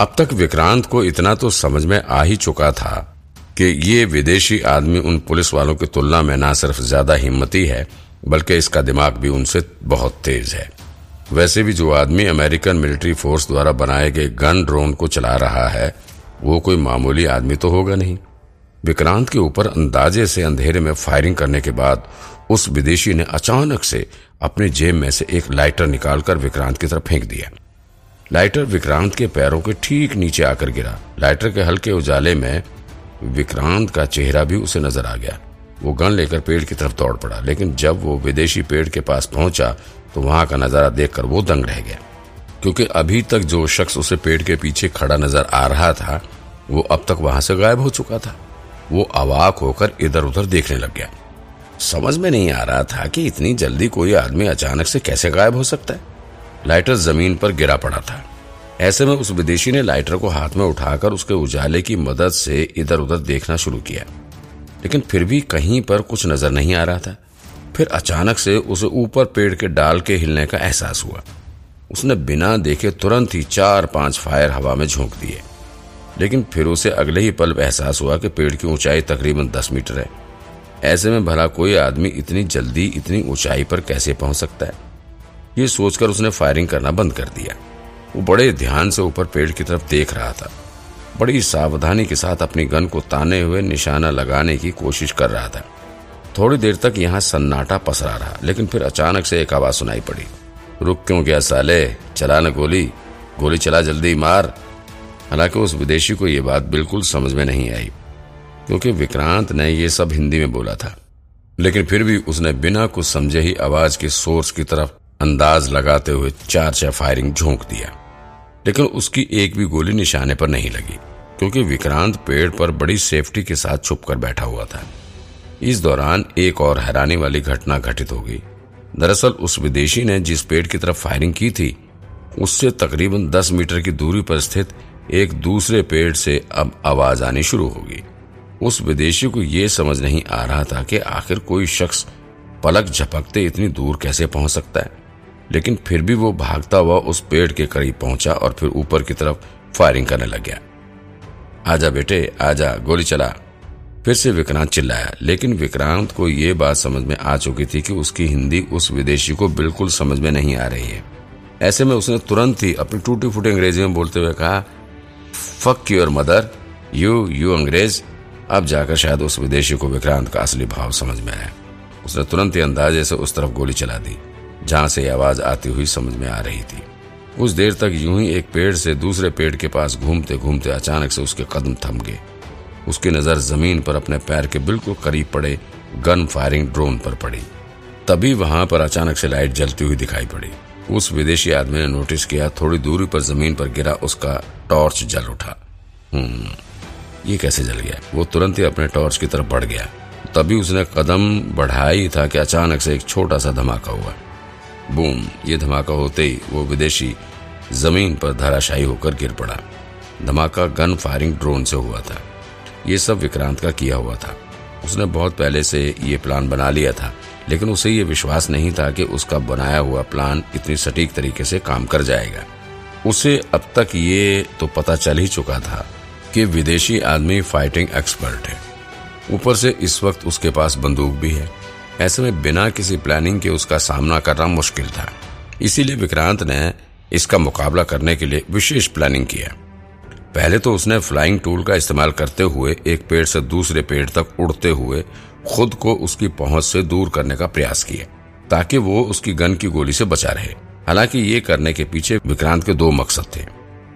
अब तक विक्रांत को इतना तो समझ में आ ही चुका था कि ये विदेशी आदमी उन पुलिस वालों की तुलना में न सिर्फ़ ज़्यादा हिम्मती है, बल्कि इसका दिमाग भी उनसे बहुत तेज है। वैसे भी जो आदमी अमेरिकन मिलिट्री फोर्स द्वारा बनाए गए गन ड्रोन को चला रहा है, वो कोई मामूली आदमी तो होगा नहीं। विक्रांत के ऊपर अंदाजे से अंधेरे में फायरिंग करने के बाद उस विदेशी ने अचानक से अपने जेब में से एक लाइटर निकालकर विक्रांत की तरफ़ फेंक दिया। लाइटर विक्रांत के पैरों के ठीक नीचे आकर गिरा। लाइटर के हल्के उजाले में विक्रांत का चेहरा भी उसे नज़र आ गया। वो गन लेकर पेड़ की तरफ़ दौड़ पड़ा, लेकिन जब वो विदेशी पेड़ के पास पहुँचा तो वहाँ का नज़ारा देखकर वो दंग रह गया। क्योंकि अभी तक जो शख्स उसे पेड़ के पीछे खड़ा नज़र आ रहा था, वो अब तक वहाँ से गायब हो चुका था। वो अवाक होकर इधर उधर देखने लग गया। समझ में नहीं आ रहा था कि इतनी जल्दी कोई आदमी अचानक से कैसे गायब हो सकता है। लाइटर ज़मीन पर गिरा पड़ा था। ऐसे में उस विदेशी ने लाइटर को हाथ में उठाकर उसके उजाले की मदद से इधर उधर देखना शुरू किया। लेकिन फिर भी कहीं पर कुछ नज़र नहीं आ रहा था। फिर अचानक से उसे ऊपर पेड़ के डाल के हिलने का एहसास हुआ। उसने बिना देखे तुरंत ही चार पाँच फायर हवा में झोंक दिए। लेकिन फिर उसे अगले ही पल एहसास हुआ कि पेड़ की ऊंचाई तकरीबन दस मीटर है। ऐसे में भला कोई आदमी इतनी जल्दी इतनी ऊंचाई पर कैसे पहुँच सकता है? ये सोचकर उसने फायरिंग करना बंद कर दिया। वो बड़े ध्यान से ऊपर पेड़ की तरफ़ देख रहा था। बड़ी सावधानी के साथ अपनी गन को ताने हुए निशाना लगाने की कोशिश कर रहा था। थोड़ी देर तक यहाँ सन्नाटा पसरा रहा, लेकिन फिर अचानक से एक आवाज़ सुनाई पड़ी। रुक क्यों गया साले? चला न गोली। गोली चला, जल्दी मार। हालाँकि उस विदेशी को यह बात बिल्कुल समझ में नहीं आई, क्योंकि विक्रांत ने यह सब हिंदी में बोला था। लेकिन फिर भी उसने बिना कुछ समझे ही आवाज़ के सोर्स की तरफ़ अंदाज लगाते हुए चार चार फायरिंग झोंक दिया। लेकिन उसकी एक भी गोली निशाने पर नहीं लगी, क्योंकि विक्रांत पेड़ पर बड़ी सेफ्टी के साथ छुप कर बैठा हुआ था। इस दौरान एक और हैरानी वाली घटना घटित हो गई। दरअसल उस विदेशी ने जिस पेड़ की तरफ़ फायरिंग की थी, उससे तकरीबन दस मीटर की दूरी पर स्थित एक दूसरे पेड़ से अब आवाज़ आनी शुरू होगी उस विदेशी को यह समझ नहीं आ रहा था कि आखिर कोई शख्स पलक झपकते इतनी दूर कैसे पहुँच सकता है। लेकिन फिर भी वो भागता हुआ उस पेड़ के करीब पहुँचा और फिर ऊपर की तरफ़ फायरिंग करने लग गया। आजा बेटे, आजा, गोली चला। फिर से विक्रांत चिल्लाया, लेकिन विक्रांत को ये बात समझ में आ चुकी थी कि उसकी हिंदी उस विदेशी को बिल्कुल समझ में नहीं आ रही है। ऐसे में उसने तुरंत ही अपनी टूटी फूटी अंग्रेज़ी में बोलते हुए कहा fuck your mother you you अंग्रेज़, अब जाकर शायद उस विदेशी को विक्रांत का असली भाव समझ में आया। उसने तुरंत ही अंदाजे से उस तरफ़ गोली चला दी। जहाँ से आवाज़ आती हुई समझ में आ रही थी। कुछ देर तक यूँ ही एक पेड़ से दूसरे पेड़ के पास घूमते घूमते अचानक से उसके कदम थम गए। उसकी नज़र ज़मीन पर अपने पैर के बिल्कुल करीब पड़े, गन फायरिंग ड्रोन पर पड़ी। तभी वहाँ पर अचानक से लाइट जलती हुई दिखाई पड़ी। उस विदेशी आदमी ने नोटिस किया, थोड़ी दूरी पर ज़मीन पर गिरा उसका टॉर्च जल उठा। हम्म ये कैसे जल गया? वो तुरंत ही अपने टॉर्च की तरफ़ बढ़ गया। तभी उसने कदम बढ़ाई था कि अचानक से एक छोटा सा धमाका हुआ। बूम, ये धमाका होते ही वो विदेशी ज़मीन पर धराशायी होकर गिर पड़ा। धमाका गन फायरिंग ड्रोन से हुआ था। ये सब विक्रांत का किया हुआ था। उसने बहुत पहले से ये प्लान बना लिया था, लेकिन उसे ये विश्वास नहीं था कि उसका बनाया हुआ प्लान इतनी सटीक तरीके से काम कर जाएगा। उसे अब तक ये तो पता चल ही चुका था कि विदेशी आदमी फाइटिंग एक्सपर्ट है। ऊपर से इस वक्त उसके पास बंदूक भी है। ऐसे में बिना किसी प्लानिंग के उसका सामना करना मुश्किल था। इसीलिए विक्रांत ने इसका मुकाबला करने के लिए विशेष प्लानिंग किया। पहले तो उसने फ्लाइंग टूल का इस्तेमाल करते हुए एक पेड़ से दूसरे पेड़ तक उड़ते हुए खुद को उसकी पहुँच से दूर करने का प्रयास किया, ताकि वो उसकी गन की गोली से बचा रहे। हालाँकि ये करने के पीछे विक्रांत के दो मकसद थे।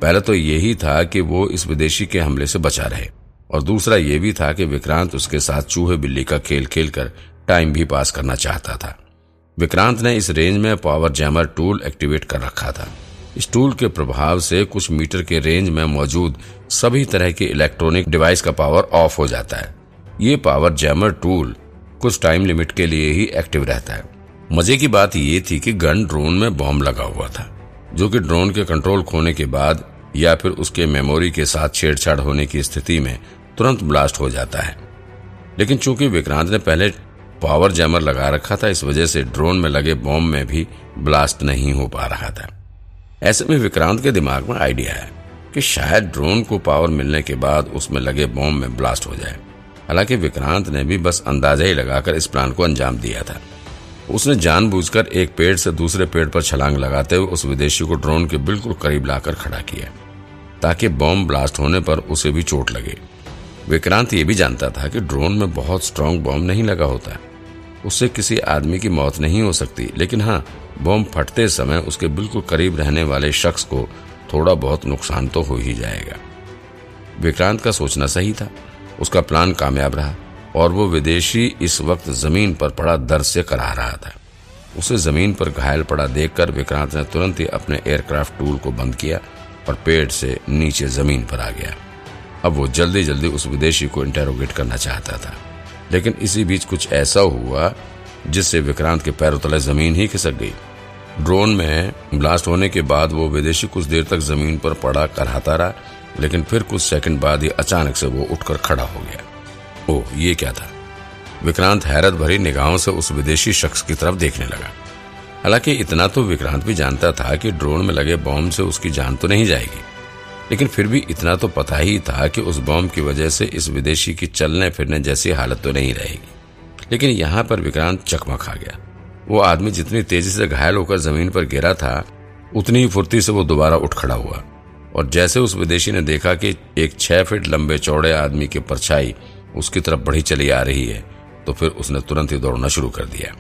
पहले तो यही था कि वो इस विदेशी के हमले से बचा रहे, और दूसरा ये भी था कि विक्रांत उसके साथ चूहे बिल्ली का खेल खेल कर टाइम भी पास करना चाहता था। विक्रांत ने इस रेंज में पावर जैमर टूल एक्टिवेट कर रखा था। इस टूल के प्रभाव से कुछ मीटर के रेंज में मौजूद सभी तरह के इलेक्ट्रॉनिक डिवाइस का पावर ऑफ़ हो जाता है। ये पावर जैमर टूल कुछ टाइम लिमिट के लिए ही एक्टिव रहता है। मज़े की बात ये थी कि गन ड्रोन में बॉम्ब लगा हुआ था, जो कि ड्रोन के कंट्रोल खोने के बाद या फिर उसके मेमोरी के साथ छेड़छाड़ होने की स्थिति में तुरंत ब्लास्ट हो जाता है। लेकिन चूँकि विक्रांत ने पहले पावर जैमर लगा रखा था, इस वजह से ड्रोन में लगे बॉम्ब में भी ब्लास्ट नहीं हो पा रहा था। ऐसे में विक्रांत के दिमाग में आइडिया है कि शायद ड्रोन को पावर मिलने के बाद उसमें लगे बॉम्ब में ब्लास्ट हो जाए। हालाँकि विक्रांत ने भी बस अंदाज़ा ही लगाकर इस प्लान को अंजाम दिया था। उसने जानबूझकर एक पेड़ से दूसरे पेड़ पर छलांग लगाते हुए उस विदेशी को ड्रोन के बिल्कुल करीब लाकर खड़ा किया, ताकि बॉम्ब ब्लास्ट होने पर उसे भी चोट लगे। विक्रांत ये भी जानता था कि ड्रोन में बहुत स्ट्रांग बॉम्ब नहीं लगा होता। उससे किसी आदमी की मौत नहीं हो सकती। लेकिन हाँ बॉम्ब फटते समय उसके बिल्कुल करीब रहने वाले शख्स को थोड़ा बहुत नुकसान तो हो ही जाएगा। विक्रांत का सोचना सही था। उसका प्लान कामयाब रहा और वो विदेशी इस वक्त ज़मीन पर पड़ा दर्द से करा रहा था। उसे ज़मीन पर घायल पड़ा देखकर विक्रांत ने तुरंत ही अपने एयरक्राफ्ट टूल को बंद किया और पेड़ से नीचे ज़मीन पर आ गया। अब वो जल्दी जल्दी उस विदेशी को इंटेरोगेट करना चाहता था। लेकिन इसी बीच कुछ ऐसा हुआ जिससे विक्रांत के पैरों तले ज़मीन ही खिसक गई। ड्रोन में ब्लास्ट होने के बाद वो विदेशी कुछ देर तक ज़मीन पर पड़ा कराता रहा, लेकिन फिर कुछ सेकंड बाद ही अचानक से वो उठकर खड़ा हो गया। ओह, ये क्या था? विक्रांत हैरत भरी निगाहों से उस विदेशी शख्स की तरफ़ देखने लगा। हालाँकि इतना तो विक्रांत भी जानता था कि ड्रोन में लगे बॉम्ब से उसकी जान तो नहीं जाएगी। लेकिन फिर भी इतना तो पता ही था कि उस बॉम्ब की वजह से इस विदेशी की चलने फिरने जैसी हालत तो नहीं रहेगी। लेकिन यहाँ पर विक्रांत चकमा खा गया। वो आदमी जितनी तेज़ी से घायल होकर ज़मीन पर गिरा था, उतनी ही फुर्ती से वो दोबारा उठ खड़ा हुआ। और जैसे उस विदेशी ने देखा कि एक छह फीट लंबे चौड़े आदमी की परछाई उसकी तरफ़ बढ़ी चली आ रही है तो फिर उसने तुरंत ही दौड़ना शुरू कर दिया।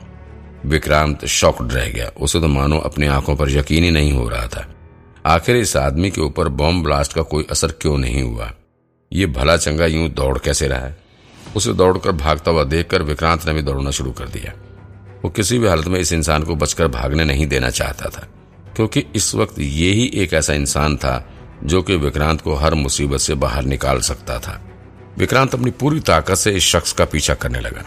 विक्रांत शॉक्ड रह गया। उसे तो मानो अपनी आँखों पर यकीन ही नहीं हो रहा था। आखिर इस आदमी के ऊपर बॉम्ब ब्लास्ट का कोई असर क्यों नहीं हुआ? ये भला चंगा यूँ दौड़ कैसे रहा है? उसे दौड़कर भागता हुआ देखकर विक्रांत ने भी दौड़ना शुरू कर दिया। वो किसी भी हालत में इस इंसान को बचकर भागने नहीं देना चाहता था, क्योंकि इस वक्त ये ही एक ऐसा इंसान था जो कि विक्रांत को हर मुसीबत से बाहर निकाल सकता था। विक्रांत अपनी पूरी ताकत से इस शख्स का पीछा करने लगा।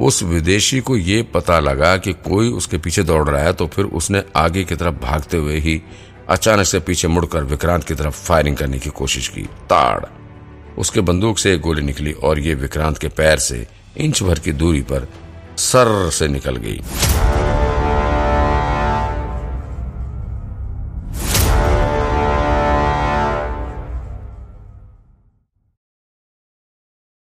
उस विदेशी को ये पता लगा कि कोई उसके पीछे दौड़ रहा है तो फिर उसने आगे की तरफ़ भागते हुए ही अचानक से पीछे मुड़कर विक्रांत की तरफ़ फायरिंग करने की कोशिश की। ताड़। उसके बंदूक से एक गोली निकली और ये विक्रांत के पैर से इंच भर की दूरी पर सर से निकल गई।